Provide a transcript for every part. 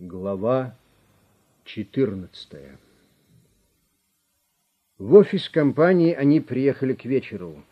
Глава 14 В офис компании они приехали к вечеру.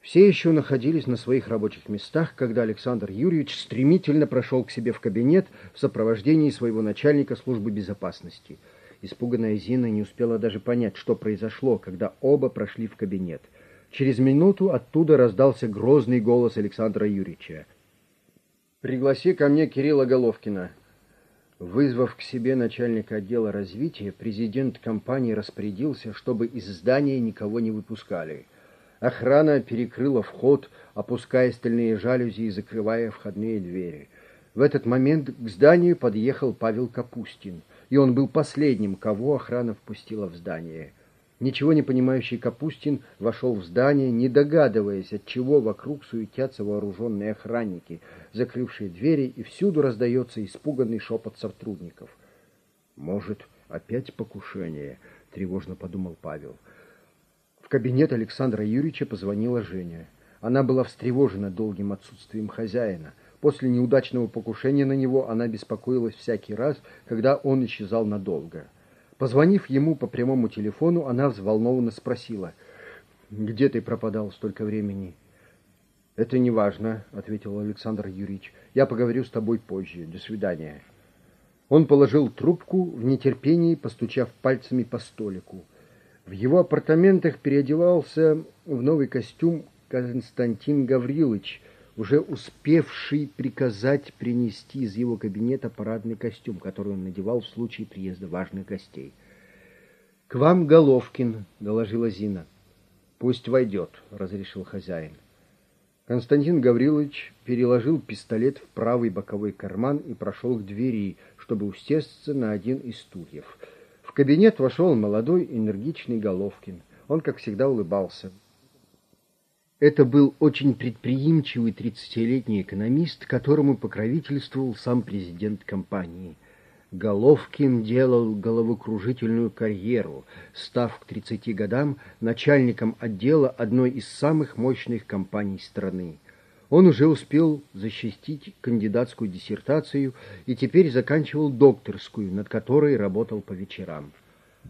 Все еще находились на своих рабочих местах, когда Александр Юрьевич стремительно прошел к себе в кабинет в сопровождении своего начальника службы безопасности. Испуганная Зина не успела даже понять, что произошло, когда оба прошли в кабинет. Через минуту оттуда раздался грозный голос Александра Юрьевича. «Пригласи ко мне Кирилла Головкина». Вызвав к себе начальника отдела развития, президент компании распорядился, чтобы из здания никого не выпускали. Охрана перекрыла вход, опуская стальные жалюзи и закрывая входные двери. В этот момент к зданию подъехал Павел Капустин, и он был последним, кого охрана впустила в здание. Ничего не понимающий Капустин вошел в здание, не догадываясь, от чего вокруг суетятся вооруженные охранники, закрывшие двери, и всюду раздается испуганный шепот сотрудников. «Может, опять покушение?» — тревожно подумал Павел. В кабинет Александра Юрьевича позвонила Женя. Она была встревожена долгим отсутствием хозяина. После неудачного покушения на него она беспокоилась всякий раз, когда он исчезал надолго. Позвонив ему по прямому телефону, она взволнованно спросила, «Где ты пропадал столько времени?» «Это не важно», — ответил Александр Юрьевич. «Я поговорю с тобой позже. До свидания». Он положил трубку в нетерпении, постучав пальцами по столику. В его апартаментах переодевался в новый костюм Константин Гаврилович — уже успевший приказать принести из его кабинета парадный костюм, который он надевал в случае приезда важных гостей. — К вам Головкин, — доложила Зина. — Пусть войдет, — разрешил хозяин. Константин Гаврилович переложил пистолет в правый боковой карман и прошел к двери, чтобы усесться на один из стульев. В кабинет вошел молодой энергичный Головкин. Он, как всегда, улыбался. Это был очень предприимчивый 30-летний экономист, которому покровительствовал сам президент компании. Головкин делал головокружительную карьеру, став к 30 годам начальником отдела одной из самых мощных компаний страны. Он уже успел защитить кандидатскую диссертацию и теперь заканчивал докторскую, над которой работал по вечерам.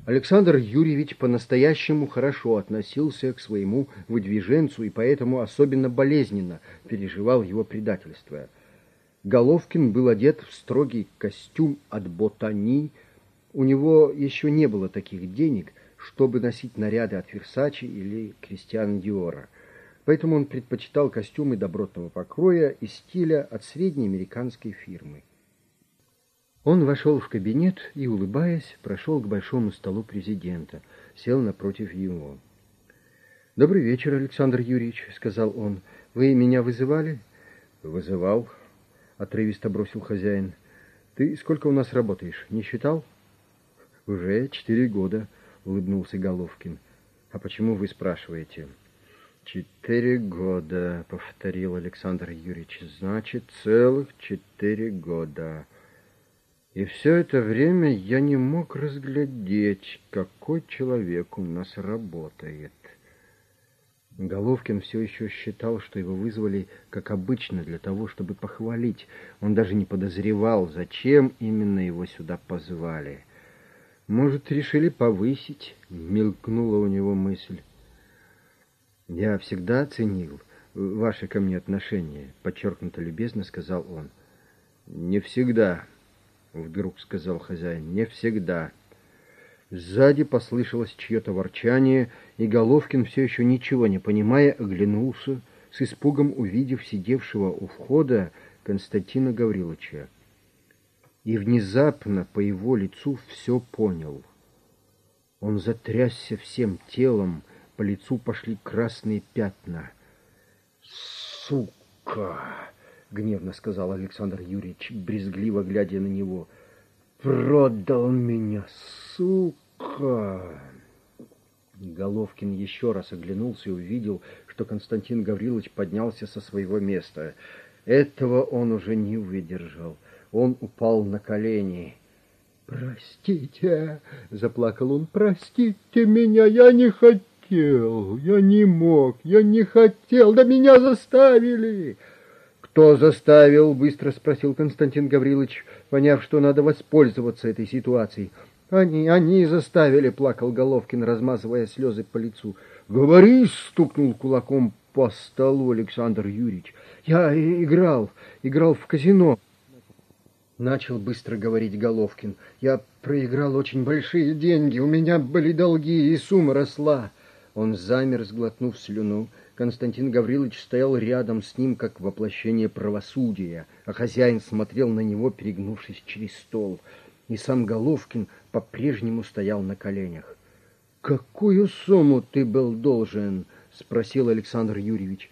Александр Юрьевич по-настоящему хорошо относился к своему выдвиженцу и поэтому особенно болезненно переживал его предательство. Головкин был одет в строгий костюм от ботани. У него еще не было таких денег, чтобы носить наряды от Версачи или Кристиан Диора. Поэтому он предпочитал костюмы добротного покроя и стиля от средней американской фирмы. Он вошел в кабинет и, улыбаясь, прошел к большому столу президента, сел напротив его. «Добрый вечер, Александр Юрьевич», — сказал он. «Вы меня вызывали?» «Вызывал», — отрывисто бросил хозяин. «Ты сколько у нас работаешь, не считал?» «Уже четыре года», — улыбнулся Головкин. «А почему вы спрашиваете?» «Четыре года», — повторил Александр Юрьевич. «Значит, целых четыре года». И все это время я не мог разглядеть, какой человек у нас работает. Головкин все еще считал, что его вызвали, как обычно, для того, чтобы похвалить. Он даже не подозревал, зачем именно его сюда позвали. «Может, решили повысить?» — мелькнула у него мысль. «Я всегда ценил ваши ко мне отношения», — подчеркнуто любезно сказал он. «Не всегда», — вдруг сказал хозяин. «Не всегда». Сзади послышалось чье-то ворчание, и Головкин, все еще ничего не понимая, оглянулся, с испугом увидев сидевшего у входа Константина Гавриловича. И внезапно по его лицу все понял. Он затрясся всем телом, по лицу пошли красные пятна. «Сука!» — гневно сказал Александр Юрьевич, брезгливо глядя на него. «Продал меня, сука!» Головкин еще раз оглянулся и увидел, что Константин Гаврилович поднялся со своего места. Этого он уже не выдержал. Он упал на колени. «Простите!» — заплакал он. «Простите меня, я не хотел, я не мог, я не хотел, да меня заставили!» «Кто заставил?» — быстро спросил Константин Гаврилович, поняв, что надо воспользоваться этой ситуацией. «Они, они заставили!» — плакал Головкин, размазывая слезы по лицу. «Говори!» — стукнул кулаком по столу Александр Юрьевич. «Я играл, играл в казино». Начал быстро говорить Головкин. «Я проиграл очень большие деньги, у меня были долги, и сумма росла». Он замер, сглотнув слюну. Константин Гаврилович стоял рядом с ним, как воплощение правосудия, а хозяин смотрел на него, перегнувшись через стол. И сам Головкин по-прежнему стоял на коленях. «Какую сумму ты был должен?» — спросил Александр Юрьевич.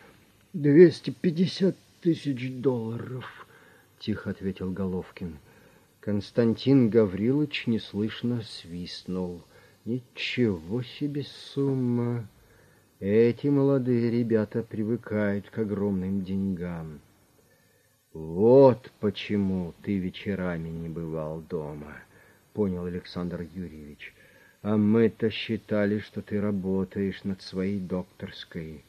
«Двести пятьдесят тысяч долларов», — тихо ответил Головкин. Константин Гаврилович неслышно свистнул. «Ничего себе сумма!» Эти молодые ребята привыкают к огромным деньгам. Вот почему ты вечерами не бывал дома, понял Александр Юрьевич. А мы-то считали, что ты работаешь над своей докторской.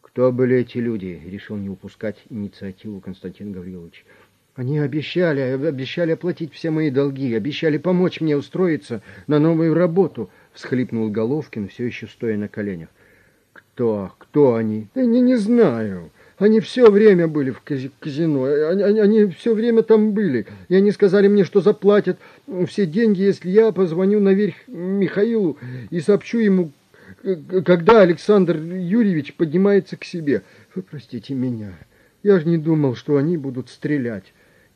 Кто были эти люди? Решил не упускать инициативу Константин Гаврилович. Они обещали, обещали оплатить все мои долги, обещали помочь мне устроиться на новую работу, всхлипнул Головкин, все еще стоя на коленях. Кто? Кто они? Да не, не знаю. Они все время были в казино. Они, они, они все время там были. И они сказали мне, что заплатят все деньги, если я позвоню наверх Михаилу и сообщу ему, когда Александр Юрьевич поднимается к себе. Вы простите меня. Я же не думал, что они будут стрелять.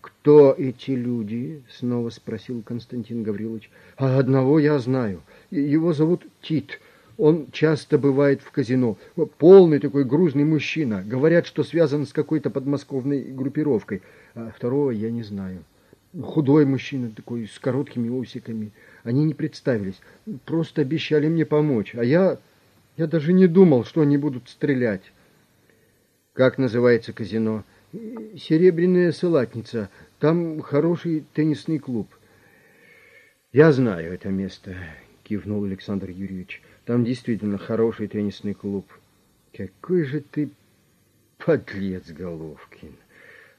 «Кто эти люди?» — снова спросил Константин Гаврилович. «А одного я знаю. Его зовут Тит. Он часто бывает в казино. Полный такой грузный мужчина. Говорят, что связан с какой-то подмосковной группировкой. А второго я не знаю. Худой мужчина такой, с короткими усиками. Они не представились. Просто обещали мне помочь. А я... Я даже не думал, что они будут стрелять. Как называется казино? Серебряная салатница. Там хороший теннисный клуб. Я знаю это место, кивнул Александр Юрьевич. Там действительно хороший теннисный клуб. Какой же ты подлец, Головкин!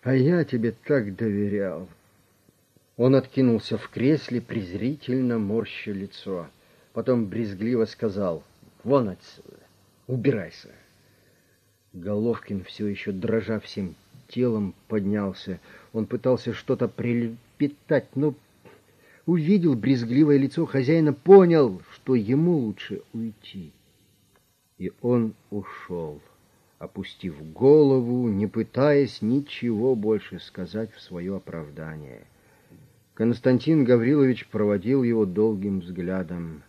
А я тебе так доверял. Он откинулся в кресле, презрительно морща лицо. Потом брезгливо сказал, «Вон отсюда, убирайся». Головкин, все еще дрожа всем телом, поднялся. Он пытался что-то прилепетать, но увидел брезгливое лицо хозяина, понял, что ему лучше уйти. И он ушел, опустив голову, не пытаясь ничего больше сказать в свое оправдание. Константин Гаврилович проводил его долгим взглядом.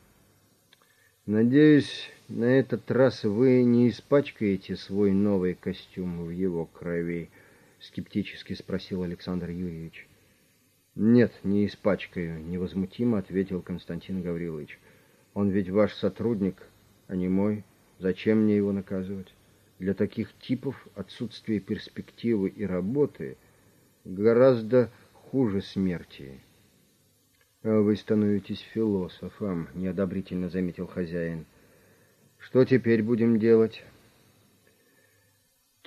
«Надеюсь, на этот раз вы не испачкаете свой новый костюм в его крови?» — скептически спросил Александр Юрьевич. «Нет, не испачкаю», — невозмутимо ответил Константин Гаврилович. «Он ведь ваш сотрудник, а не мой. Зачем мне его наказывать? Для таких типов отсутствие перспективы и работы гораздо хуже смерти». «А вы становитесь философом», — неодобрительно заметил хозяин. «Что теперь будем делать?»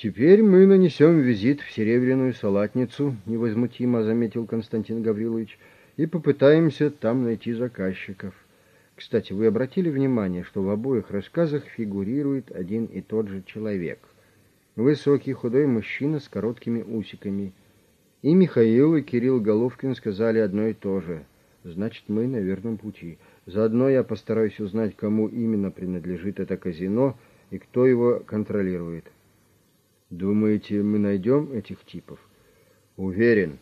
«Теперь мы нанесем визит в Серебряную Салатницу», — невозмутимо заметил Константин Гаврилович, «и попытаемся там найти заказчиков. Кстати, вы обратили внимание, что в обоих рассказах фигурирует один и тот же человек. Высокий худой мужчина с короткими усиками. И Михаил, и Кирилл Головкин сказали одно и то же. Значит, мы на верном пути. Заодно я постараюсь узнать, кому именно принадлежит это казино и кто его контролирует». Думаете, мы найдем этих типов? Уверен,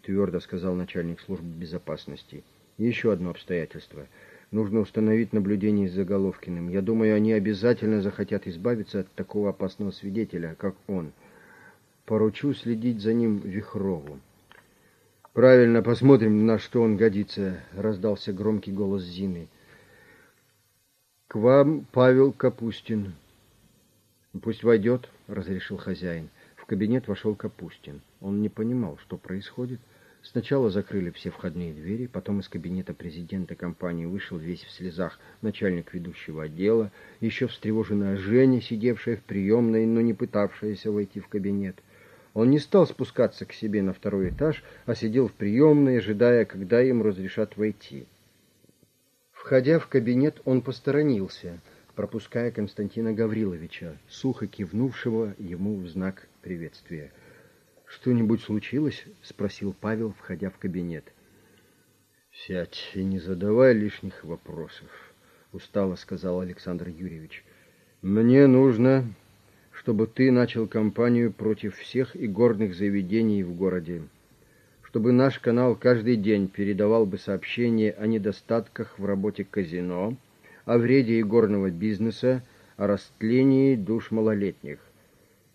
твердо сказал начальник службы безопасности. Еще одно обстоятельство. Нужно установить наблюдение за Головкиным. Я думаю, они обязательно захотят избавиться от такого опасного свидетеля, как он. Поручу следить за ним Вихрову. Правильно, посмотрим, на что он годится, раздался громкий голос Зины. К вам Павел Капустин. Пусть войдет, разрешил хозяин. В кабинет вошел Капустин. Он не понимал, что происходит. Сначала закрыли все входные двери, потом из кабинета президента компании вышел весь в слезах начальник ведущего отдела, еще встревоженная Женя, сидевшая в приемной, но не пытавшаяся войти в кабинет. Он не стал спускаться к себе на второй этаж, а сидел в приемной, ожидая, когда им разрешат войти. Входя в кабинет, он посторонился, пропуская Константина Гавриловича, сухо кивнувшего ему в знак приветствия. «Что-нибудь случилось?» — спросил Павел, входя в кабинет. «Сядь и не задавай лишних вопросов», — устало сказал Александр Юрьевич. «Мне нужно чтобы ты начал кампанию против всех игорных заведений в городе, чтобы наш канал каждый день передавал бы сообщения о недостатках в работе казино, о вреде игорного бизнеса, о растлении душ малолетних.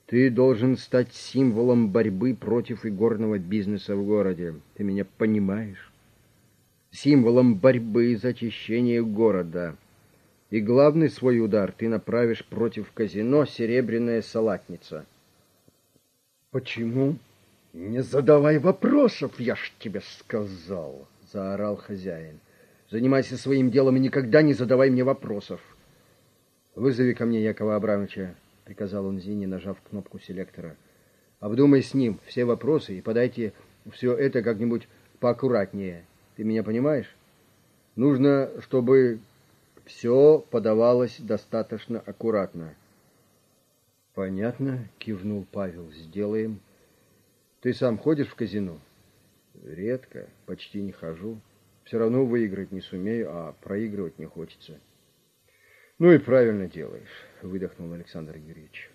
Ты должен стать символом борьбы против игорного бизнеса в городе. Ты меня понимаешь? Символом борьбы за очищение города — и главный свой удар ты направишь против казино «Серебряная салатница». «Почему?» «Не задавай вопросов, я ж тебе сказал!» — заорал хозяин. «Занимайся своим делом и никогда не задавай мне вопросов!» «Вызови ко мне Якова Абрамовича», — приказал он Зине, нажав кнопку селектора. «Обдумай с ним все вопросы и подайте все это как-нибудь поаккуратнее. Ты меня понимаешь? Нужно, чтобы все подавалось достаточно аккуратно. «Понятно», — кивнул Павел, — «сделаем». «Ты сам ходишь в казино?» «Редко, почти не хожу. Все равно выиграть не сумею, а проигрывать не хочется». «Ну и правильно делаешь», — выдохнул Александр Юрьевич.